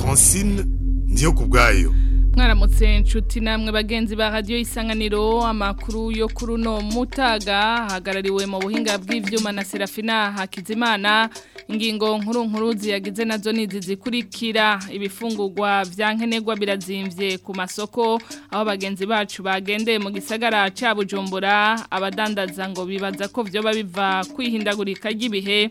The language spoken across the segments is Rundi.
francine ndiyo mwaramutse inshuti namwe bagenzi ba radiyo isanganiro amakuru yo kuri uno mutaga hagarariwe mu buhinga bw'ibyuma na serafina hakizimana ingingo nkuru nkuru ziyagize nazo nizi zikurikira ibifungurwa bya nkenerwa birazimbye ku masoko aho bagenzi bacu bagendeye mu gisagara cya bujumbura abadandaza ngo bibaza ko byoba babiva kwihindagurika ry'ibihe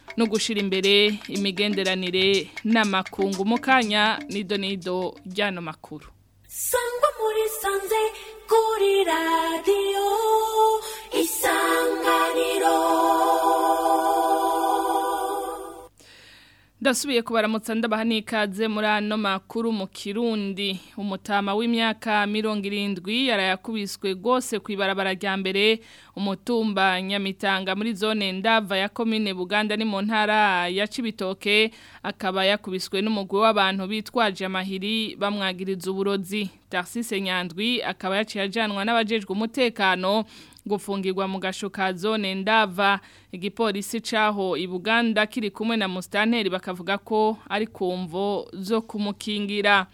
no gushira imbere imigenderanire n'amakungu mu kanya ni donido ry'ano makuru sangwa muri sanze kuri radiyo ndasubiye kubaramutsa ndabaha n'ikaze muri ano makuru mu kirundi umutama w'imyaka mirongo irindwi yarayakubiswe rwose ku ibarabara rya mbere umutumba nyamitanga muri zone ndava ya komine buganda ni mu ntara ya cibitoke akaba yakubiswe n'umugwi w'abantu bitwaje amahiri bamwagiriza uburozi taxise nyandwi akaba yaciye ajyanwa n'abajejwe umutekano gufungirwa mu gasho zone ndava igipolisi cyaho i Buganda kiri kumwe na Mustanteri bakavuga ko ari kumvo zo kumukingira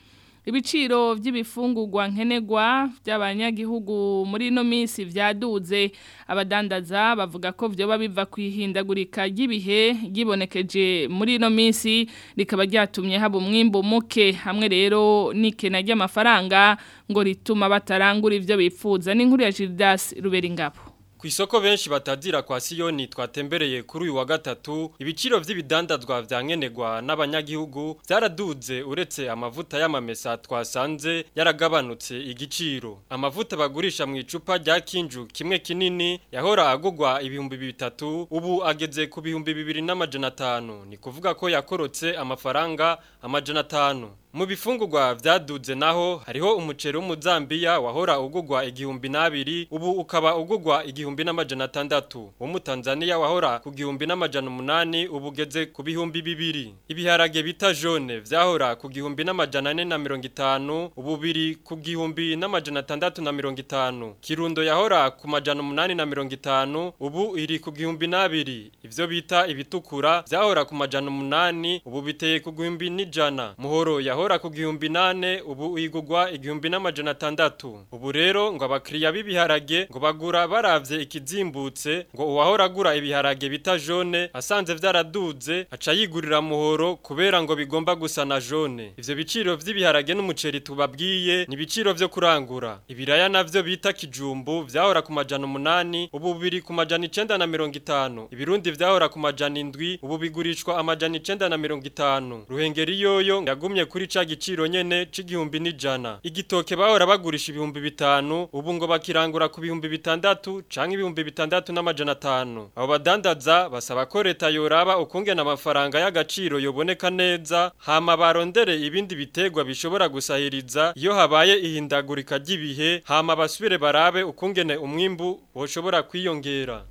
ibiciro by'ibifungurwa nkenerwa by'abanyagihugu muri ino minsi byaduze abadandaza bavuga ko byoba biva ku ihindagurika ry'ibihe ryibonekeje muri ino minsi rikaba ryatumye haba umwimbo muke hamwe rero n'ikena ry'amafaranga ngo rituma batarangura ibyo bipfuza n'inkuru ya Gildas Ruberingabo ku isoko benshi batadira kwa siyoni twatembereye kuri uyu wa gatatu ibiciro by'ibidandazwa byankenerwa n'abanyagihugu byaraduze uretse amavuta y'amamesa twasanze yaragabanutse igiciro amavuta bagurisha mu icupa rya kinju kimwe kinini yahora agugwa ibihumbi bitatu ubu ageze ku bihumbi bibiri n'amajana atanu ni kuvuga ko yakorotse amafaranga amajana atanu mu bifungurwa byadudze naho hariho umuceri w'umuzambiya wahora ugugwa igihumbi n'abiri ubu ukaba ugugwa igihumbi n'amajana atandatu wo mu tanzaniya wahora ku gihumbi n'amajana umunani ubu ugeze ku bihumbi bibiri ibiharage bita jone byahora ku gihumbi n'amajana ane na mirongo itanu ubu biri ku gihumbi n'amajana atandatu na mirongo itanu kirundo yahora ku majana umunani na mirongo itanu ubu iri ku gihumbi n'abiri ibyo bita ibitukura byahora ku majana umunani ubu biteye ku gihumbi n'ijana muhoro yahora wahora ku gihumbi nane ubu uyigugwa igihumbi n'amajana atandatu ubu rero ngo abakiriya b'ibiharage ngo bagura barabye ikizimbutse ngo uwahora agura ibiharage bita jone asanze vyaraduze aca yigurira muhoro kubera ngo bigomba gusa na jone ivyo biciro vy'ibiharage n'umuceri tubabwiye ni biciro vyo kurangura ibiraya navyo bita kijumbu vyahora ku majana umunani ubu biri ku majana icenda na mirongo itanu ibirundi vyahora ku majana indwi ubu bigurishwa amajana icenda na mirongo itanu ruhengeri yoyo yagumye kuri cya giciro nyine cy’igihumbi n'ijana igitoke bahora bagurisha ibihumbi bitanu ubu ngo bakirangura ku bihumbi bitandatu cyangwa ibihumbi bitandatu n'amajana atanu abo badandaza basaba ko leta yoraba ukungena amafaranga y'agaciro yoboneka neza hama barondere ibindi bitegwa bishobora gusahiriza iyo habaye ihindagurika ry'ibihe hama basubire barabe ukungene umwimbu woshobora kwiyongera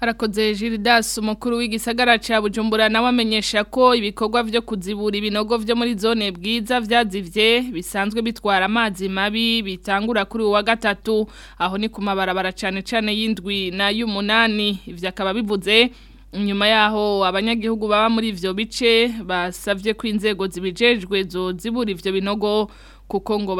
harakoze Gildas umukuru w'igisagara cya Bujumbura nawe amenyesha ko ibikorwa byo kuzibura ibinogo byo muri zone bwiza byazivye bisanzwe bitwara amazi mabi bitangura kuri uwa gatatu aho ni ku mabarabara cyane cyane y'indwi na y'umunani ivyo akaba bivuze nyuma yaho abanyagihugu baba muri ivyo bice basavye ko inzego zibijejwe zo zibura ivyo binogo kuko ngo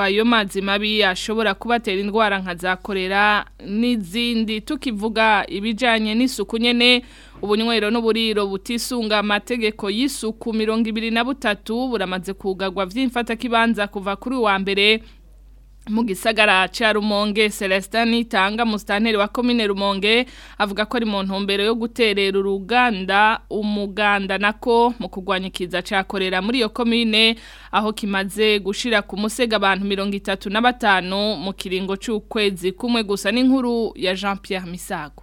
ayo mazi mabi ashobora kubatera indwara nka za korera n'izindi tukivuga ibijyanye n'isuku nyine ubunywero n'uburiro butisunga amategeko y'isuku mirongo ibiri na butatu buramaze kugagwa by'imfatakibanza kuva kuri wa mbere mu gisagara cya rumonge celestin nitanga musitanteri wa komine rumonge avuga ko ari mu yo guterera uruganda umuganda nako mu kurwanya ikiza cyakorera muri iyo komine aho kimaze gushira ku musega abantu mirongo itatu na batanu mu kiringo cy'ukwezi kumwe gusa n'inkuru ya jean Pierre misago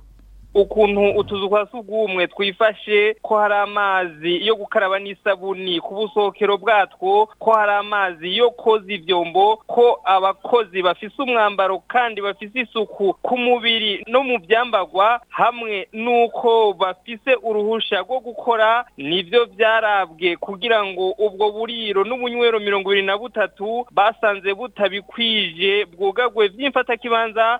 ukuntu utuzu twa sugumwe twifashe ko hari amazi yo gukaraba n'isabuni ku busokero bwatwo ko hari amazi yo koza ibyombo ko abakozi bafise umwambaro kandi bafise isuku ku mubiri no mu byambagwa hamwe n'uko bafise uruhushya rwo gukora nibyo byarabwe kugira ngo ubwo buriro n'ubunywero mirongo ibiri na butatu basanze butabikwije bwugagwe by'imfatakibanza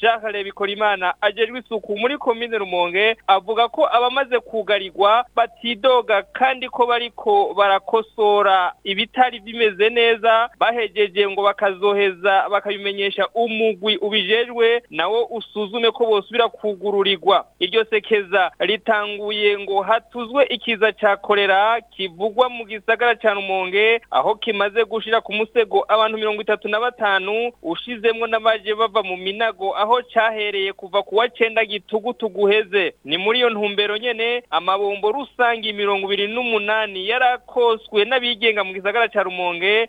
shakare bikorimana ajejwe isuku muri komine rumonge avuga ko abamaze kugarirwa batidoga kandi ko bariko barakosora ibitari bimeze neza bahejeje ngo bakazoheza bakabimenyesha umugwi ubijejwe nawo usuzume ko bosubira kugururirwa iryo sekeza ritanguye ngo hatuzwe ikiza cya korera kivugwa mu gisagara cya rumonge aho kimaze gushira ku musego abantu mirongo itatu na batanu ushizemo n'abaje bava mu minago aho cyahereye kuva ku wa cenda gitugutu ni muri iyo ntumbero nyene amabombo rusange mirongo ibiri n'umunani yarakoswe n'abigenga mu gisagara cya rumonge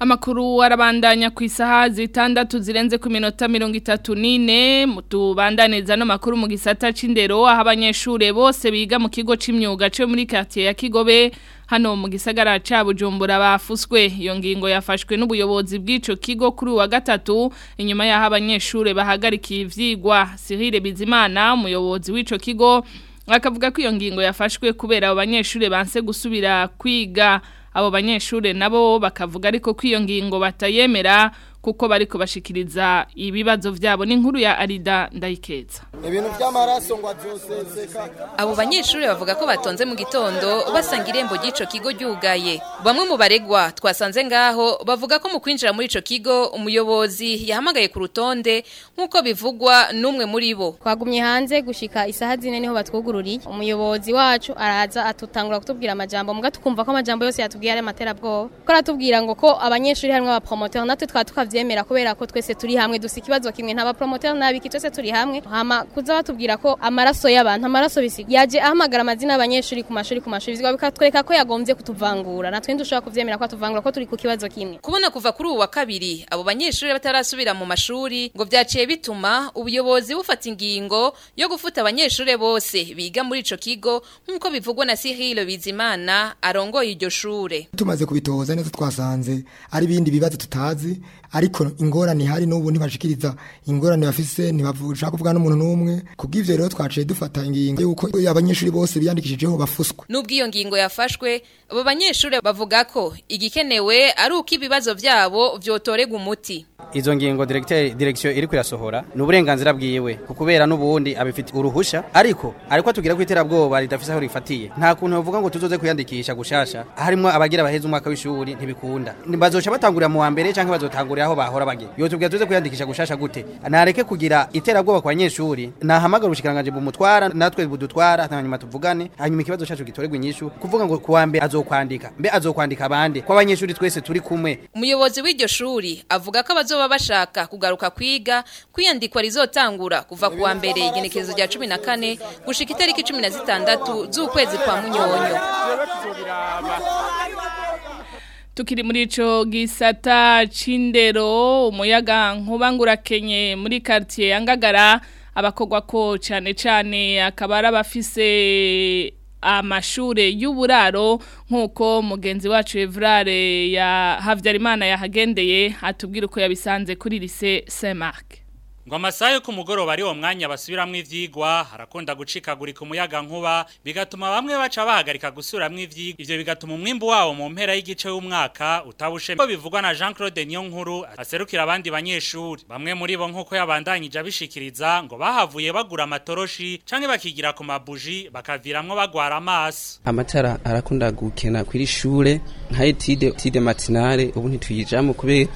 Amakuru arabandanya ku isaha zitandatu zirenze ku minota mirongo itatu n'ine tubandaniriza no makuru mu gisata c'indero aho abanyeshuri bose biga mu kigo c'imyuga cyo muri quartier ya Kigobe hano mu gisagara ca Bujumbura bafuswe iyo ngingo yafashwe n'ubuyobozi bw'ico kigo kuri wa gatatu inyuma yaho abanyeshuri bahagarikiye ivyigwa Cyril Bizimana umuyobozi w'ico kigo akavuga ko iyo ngingo yafashwe kubera abanyeshuri banse gusubira kwiga abo banyeshuri nabo bakavuga ariko kwiyongingo batayemera kuko bari kubashikiriza ibibazo byabo n'inkuru ya Arida ndayikeza ibintu by'amaraso ngo abyoseseka abo banyeshuri bavuga ko batonze mu gitondo basanga irembo ry'ico kigo ryugaye bamwe mu baregwa twasanze ngaho bavuga ko mu kwinjira muri ico kigo umuyobozi yahamagaye ku rutonde nk'uko bivugwa n'umwe muri bo twagumye hanze gushika isaha zine niho batwugururiye umuyobozi wacu araza atutangura kutubwira amajambo muga tukumva ko amajambo yose yatubwiye ari amaterabwoba ko aratubwira ngo ko abanyeshuri harimwe abapromoteur natwe twatuka babyemera kubera ko twese turi hamwe dusa ikibazo kimwe nta bapromoteri n'abiki twese turi hamwe hama kuza batubwira ko amaraso y'abantu amaraso bisiga yaje ahamagara amazina abanyeshuri ku mashuri ku mashuri bizwa bikatwereka ko yagombye kutuvangura natwe ndushaka kubyemera ko atuvangura ko turi ku kibazo kimwe kubona kuva kuri uwa kabiri abo banyeshuri batarasubira mu mashuri ngo byaciye bituma ubuyobozi bufata ingingo yo gufuta abanyeshuri bose biga muri ico kigo nkuko bivugwa na Cyril Bizimana arongoye iryo shure tumaze kubitoza neza twasanze ari ibindi bibazo tutazi ariko ingorane hari n'ubu ntibashikiriza ingorane bafise ntibashaka kuvuga n'umuntu n'umwe kubw'ivyo rero twaciye dufata ingingo y'uko abanyeshuri bose biyandikishijeho bafuswe n'ubwo iyo ngingo yafashwe abo banyeshuri bavuga ko igikenewe ari uko ibibazo byabo byotorega umuti izo ngingo direkisiyo iri kuyasohora ni uburenganzira bwiwe kubera n'ubundi abifite uruhushya ariko ariko tugira ko iterabwoba ridafite aho rifatiye nta kuntu bavuga ngo tuzoze kuyandikisha gushasha harimo abagira abaheze umwaka w'ishuri ntibikunda bazoca batangurira mu wa mbere cyangwa bazotangurira aho bahora bagera iyo tubwira tuze kuyandikisha gushasha gute nareke kugira iterabwoba ku banyeshuri nahamagara ubushikiranganje bumutwara natwe budutwara hanyuma tuvugane hanyuma ikibazo cyacu gitoregwa inyishu kuvuga ngo ku wa mbere azokwandika mbe azokwandika bande ko abanyeshuri twese turi kumwe umuyobozi w'iryo shuri avuga ko abazoba bashaka kugaruka kwiga kwiyandikwa rizotangura kuva kuwa mbere igenekerezo rya 14 gushika itariki zitandatu z'ukwezi kwa munyonyo tukiri muri ico gisata c'indero umuyaga nkubangurakenye muri quartier yangagara abakogwa ko cyane cyane akaba ari abafise amashure y'uburaro nk'uko mugenzi wacu Evrare ya Havyarimana yahagendeye atubwira uko yabisanze kuri lise Saint-Marc ngo amasaha ku mugoroba ari wo mwanya basubiramwo ivyigwa harakunda gucikagurika umuyaga nkuba bigatuma bamwe baca bahagarika gusuramwo ivyigwa ivyo bigatuma umwimbu wabo mu mpera y'igice y'umwaka utabushe ko bivugwa na Jean Claude Niyonkuru aserukira abandi banyeshuri bamwe muri bo nkuko yabandanyije abishikiriza ngo bahavuye bagura amatoroshi canke bakigira ku mabuji bakaviramwo bagwara amaso amatara arakunda gukena kwiri shure nka etide tide matinale ubu ntituyijamo kubera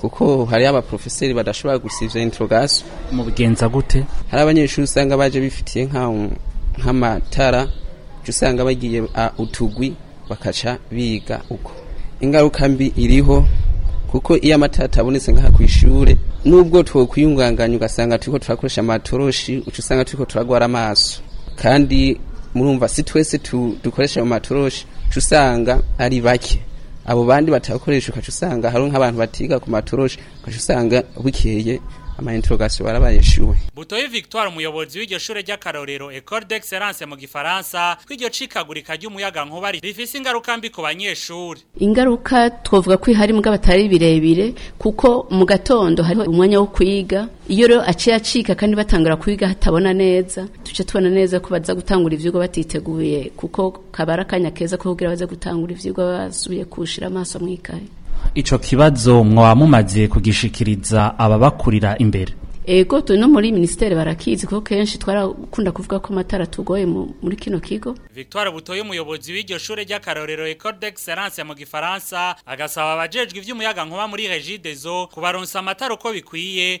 kuko hariyo abaprofeseri badashobora gusivya introgaso mu bigenza gute hari abanyeshuri usanga baje bifitiye nka nk'amatara uca usanga bagiye utugwi bakaca biga uko ingaruka mbi iriho kuko iyo amatara atabonetse nk'aha ku ishuri nubwo twakwiyunganganya ugasanga turiko turakoresha amatoroshi uca usanga turiko turagwara amaso kandi murumva si twese dukoresha ayo matoroshi uca usanga ari bake abo bandi batakoresha ukaca usanga hari nk'abantu batiga ku matoroshi ukaca usanga bukeye amainterogation barabanyeshuwe Butoyi Victoire umuyobozi w'iryo shure ry'akarorero École d'excellence mu gifaransa kw'iryo cikagurika ry'umuyaga nkuba rifise ingaruka mbi ku banyeshuri. ingaruka twovuga ko ihari muga batari birebire kuko mu gatondo hariho umwanya wo kwiga iyo rero aciye acika kandi batangura kwiga hatabona neza tuce tubona neza ko baza gutangura ivyigwa batiteguye kuko kabara kanya keza ko kugira baza gutangura ivyigwa basubiye kushira amaso mwikaye icyo kibazo mwaba mumaze kugishikiriza ababakurira imbere ego turi no muri minisiteri barakizi ko kenshi twarakunda kuvuga ko amatara tugoye muri kino kigo victoire butoye umuyobozi w'iryo shuri ry'akarorero ecole d'excellence mu gifaransa agasaba abajejwe iby'umuyaga nkuba muri regidezo kubaronsa amatara uko bikwiye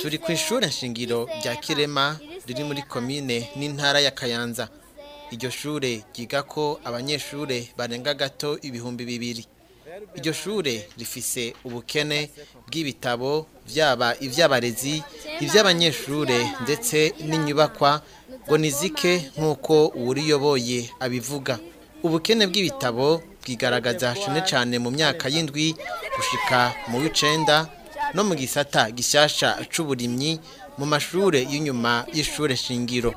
turi ku ishuri nshingiro rya kirema riri muri komine n'intara ya kayanza iryo shure ko abanyeshure barenga gato ibihumbi bibiri iryo shuri rifise ubukene bw'ibitabo byaba iby'abarezi iby'abanyeshuri ndetse n'inyubakwa ngo nizike nk'uko uwuriyoboye abivuga ubukene bw'ibitabo bwigaragaza cyane cyane mu myaka y'indwi gushika mu w'icenda no mu gisata gishyashya cy'uburimyi mu mashuri y'inyuma y’ishure shingiro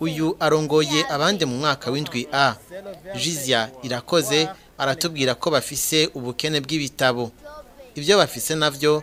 uyu arongoye abandi mu mwaka w'indwi a jizya irakoze aratubwira ko bafise ubukene bw'ibitabo ibyo bafise nabyo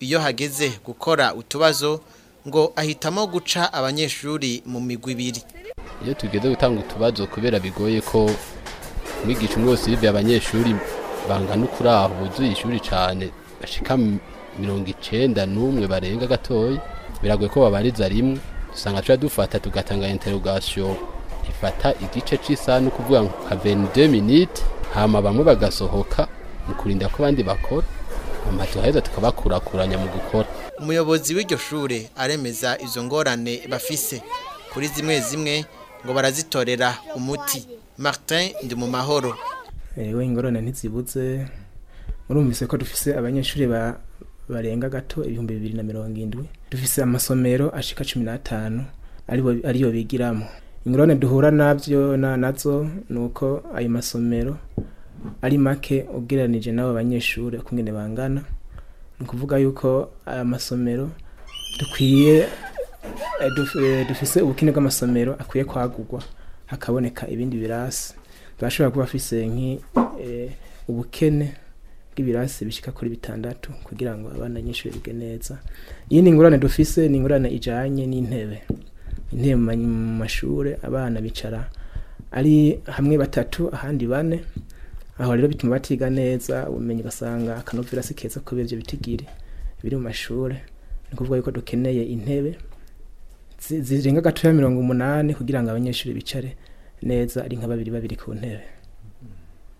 iyo hageze gukora utubazo ngo ahitamo guca abanyeshuri mu migwi ibiri iyo tugeze gutanga utubazo kubera bigoye ko mwigisha umwe wese yivuye abanyeshuri bangana ukuri aho buzuye ishuri cyane bashika mirongo icyenda n'umwe barenga gatoya biragoye ko babariza rimwe usanga tuba dufata tugatanga interogasiyo ifata igice cy'isaha ni ukuvuga nka venide minite hama bamwe bagasohoka mu kurinda ko abandi bakora hama tuhaheza tukabakurakuranya mu gukora umuyobozi w'iryo shure aremeza izo ngorane bafise kuri zimwe zimwe ngo barazitorera umuti Martin ndi mu mahoro yewe eh, ingorane ntizibutse murumvise ko dufise abanyeshuri barenga gato ibihumbi bibiri na mirongo indwi dufise amasomero ashika cumi n'atanu ariyo bigiramo ingorane duhura nabyo na nazo ni uko ayo masomero ari make ugereranije n'abo banyeshuri ukungene bangana ni ukuvuga yuko aya masomero dukwiye Eh, eh, dufise ubukene bw'amasomero akwiye kwagurwa hakaboneka ibindi birasi bashobora kuba bafise eh, ubukene bw'ibirasi bishyika kuri bitandatu kugira ngo abana nyinshi bige neza iyindi ngurane dufise ni ingurane ijyanye n'intebe intebe mu mashuri abana bicara ari hamwe batatu ahandi bane aho rero bituma batiga neza ubumenyi basanga akanopfira si keza kubera ibyo bitigiri biri mu mashuri ni ukuvuga yuko dukeneye intebe zirenga gatoya mirongo umunani kugira ngo abanyeshuri bicare neza ari nka babiri babiri ku ntebe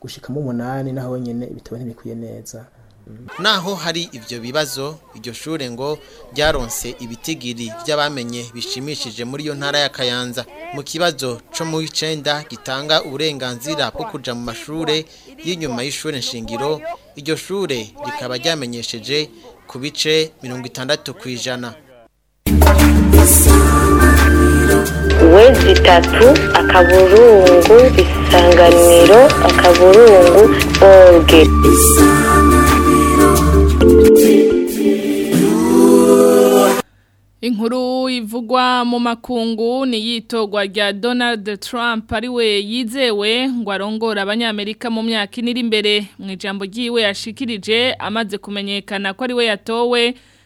gushyikamo umunani naho nyine ibitabo ntibikwiye neza naho hari ibyo bibazo iryo shuri ngo ryaronse ibitigiri by'abamenye bishimishije muri iyo ntara ya Kayanza mu kibazo cyo mu icenda gitanga uburenganzira bwo kuja mu mashure y'inyuma y'ishuri nshingiro iryo shure rikaba ryamenyesheje ku bice mirongo itandatu ku ijana wezi tatu akaburungu isanganiro akaburungu orge Inkuru ivugwa mu makungu ni yitogwa rya Donald Trump ariwe yizewe ngo arongora abanyamerika mu myaka iniri imbere mu ijambo ryiwe yashikirije amaze kumenyekana ko ariwe yatowe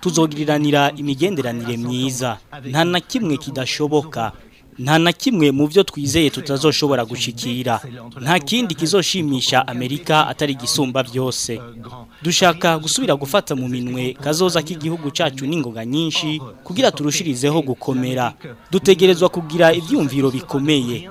tuzogiriranira imigenderanire myiza nta na kimwe kidashoboka nta na kimwe mu byo twizeye tutazoshobora gushikira nta kindi kizoshimisha amerika atari gisumba byose dushaka gusubira gufata mu minwe kazoza k'igihugu cyacu n'ingoga nyinshi kugira turushirizeho gukomera dutegerezwa kugira ibyumviro bikomeye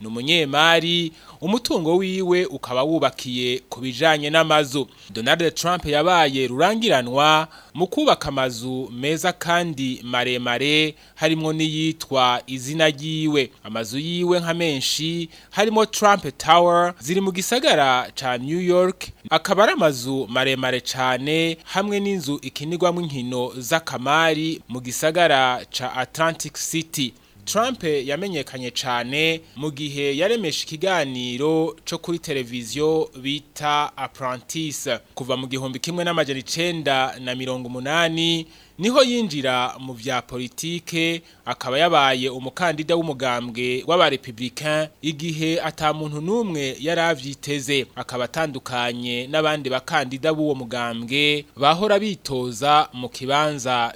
ni umunyemari umutungo wiwe ukaba wubakiye ku bijyanye n'amazu donald trump yabaye rurangiranwa mu kubaka amazu meza kandi maremare harimo n'iyitwa izina ryiwe amazu yiwe nka menshi harimo trump tower ziri mu gisagara cha new york akaba ari amazu maremare cyane hamwe n'inzu ikinirwamo inkino z'akamari mu gisagara cya atlantic city Trump yamenyekanye cyane mu gihe yaremesha ikiganiro cyo kuri televiziyo bita Apprentice kuva mu gihumbi kimwe n'amajana icenda na mirongo umunani niho yinjira mu bya politike akaba yabaye umukandida w'umugambwe w'abarepublicain igihe atamuntu n'umwe yari avyiteze akaba atandukanye n'abandi bakandida b'uwo mugambwe bahora bitoza mu kibanza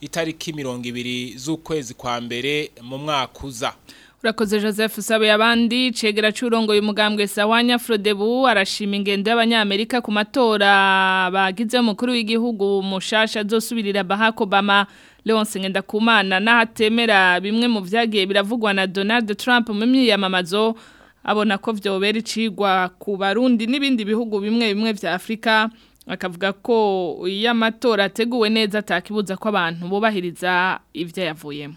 itariki mirongo ibiri z'ukwezi kwa mbere mu mwaka uza Rakoze Joseph Sabe yabandi cegera uyu umugambwe Sawanya Frodebu arashima ingendo y'abanyamerika ku matora bagize umukuru w'igihugu mushasha azosubirira Barack Obama Leonce Ngendakumana nahatemera bimwe mu vyagiye biravugwa na Donald Trump mu myiyamamazo abona ko vyobera icigwa ku barundi n'ibindi bihugu bimwe bimwe vya Afrika akavuga ko iyo amatora ateguwe neza atakibuza ko abantu bubahiriza ivyo yavuyemo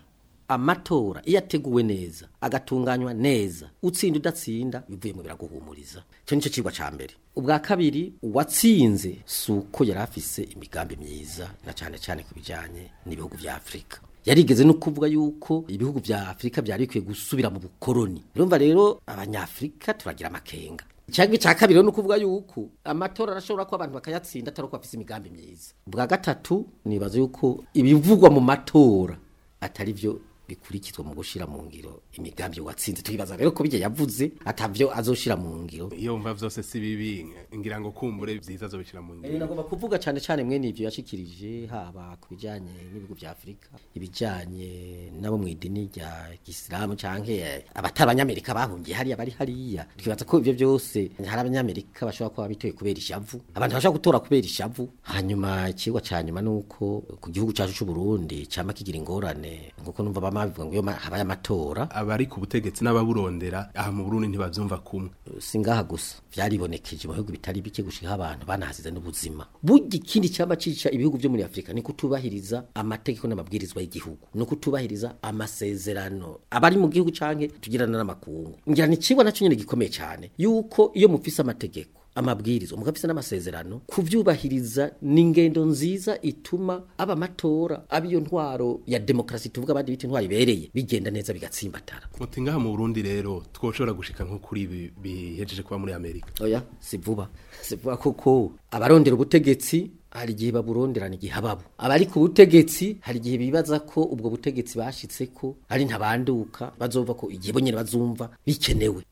amatora iyo ateguwe neza agatunganywa neza utsinda udatsinda bivuye mu biraguhumuriza icyo nicyo kigwa cya mbere ubwa kabiri uwatsinze si uko yari afise imigambi myiza na cyane cyane ku bijyanye n'ibihugu bya afurika yarigeze no kuvuga yuko ibihugu bya afurika byari bikwiye gusubira mu bukoroni urumva rero abanyafurika turagira amakenga icyago cya kabiri ni ukuvuga yuko amatora arashobora kuba abantu bakayatsinda atari uko bafite imigambi myiza bwa gatatu nibaza yuko ibivugwa mu matora atari byo bikurikizwa mu gushira mu ngiro imigambi watsinze tukibaza rero ko bijye yavuze atavyo azoshira mu ngiro iyo umva vyose si bibi ngira ngo kumbure vyiza azobishira mu ngiro eh, nagomba kuvuga cyane cyane mwe nivyo yashikirije haba kubijanye n'ibigo vya Afrika ibijanye nabo mu idini rya Islam canke abatabanyamerika bahungiye hari abari hariya tukibaza ko ibyo byose hari abanyamerika bashobora kuba bitoye kubera ishavu abantu bashobora gutora kubera ishavu hanyuma ikigwa cyanyuma nuko ku gihugu cyacu cy'u Burundi cyama kigira ingorane ngo nguko numva bavuga ngo habaye amatora abari ku butegetsi n'ababurondera aha mu Burundi ntibavyumva kumwe singaha gusa byaribonekeje mu bihugu bitari bike gushika abantu banahasize n'ubuzima burya ikindi cyaba cica ibihugu byo muri Afrika ni kutubahiriza amategeko n'amabwirizwa y'igihugu no kutubahiriza amasezerano abari mu gihugu canke tugirana n'amakungu ngira ni cibona cyo nyine gikomeye cyane yuko iyo mufise amategeko amabwiriza umugabo afite n'amasezerano kubyubahiriza ni ingendo nziza ituma aba matora aba iyo ntwaro ya demokarasi tuvuga abandi bita intwaro ibereye bigenda neza bigatsimbatara muti ngaha mu Burundi rero twashobora gushika nko kuri ibi bihejeje kuba muri Amerika oya si vuba si vuba koko abarondera ubutegetsi hari igihe baburonderana igihe ababo abari ku butegetsi hari igihe bibaza ko ubwo butegetsi bashyitse ko ari ntabanduka bazova ko igihe bonyene bazumva bikenewe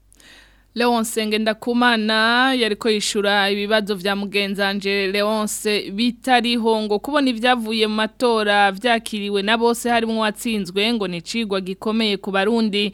Leonce Ngendakumana yariko yishura ibibazo vya mugenzanje Leonce bitari Hongo kubona ivyavuye mu matora vyakiriwe na bose harimo watsinzwe ngo ni cigwa gikomeye ku barundi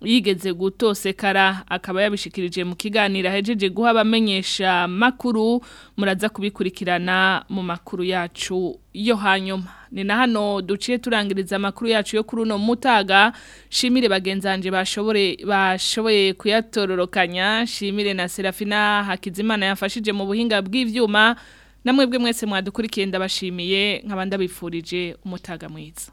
yigeze gutosekara akaba yabishikirije mu kiganiro ahejeje guha abamenyesha makuru muraza kubikurikirana mu makuru yacu yo hanyuma ni na hano duciye turangiriza amakuru yacu yo kuri uno mutaga shimire bagenzanje bashobore bashoboye kuyatororokanya shimire na Serafina Hakizimana yafashije mu buhinga bw'ivyuma mwebwe mwese mwadukurikiye ndabashimiye nk'abandi bifurije umutaga mwiza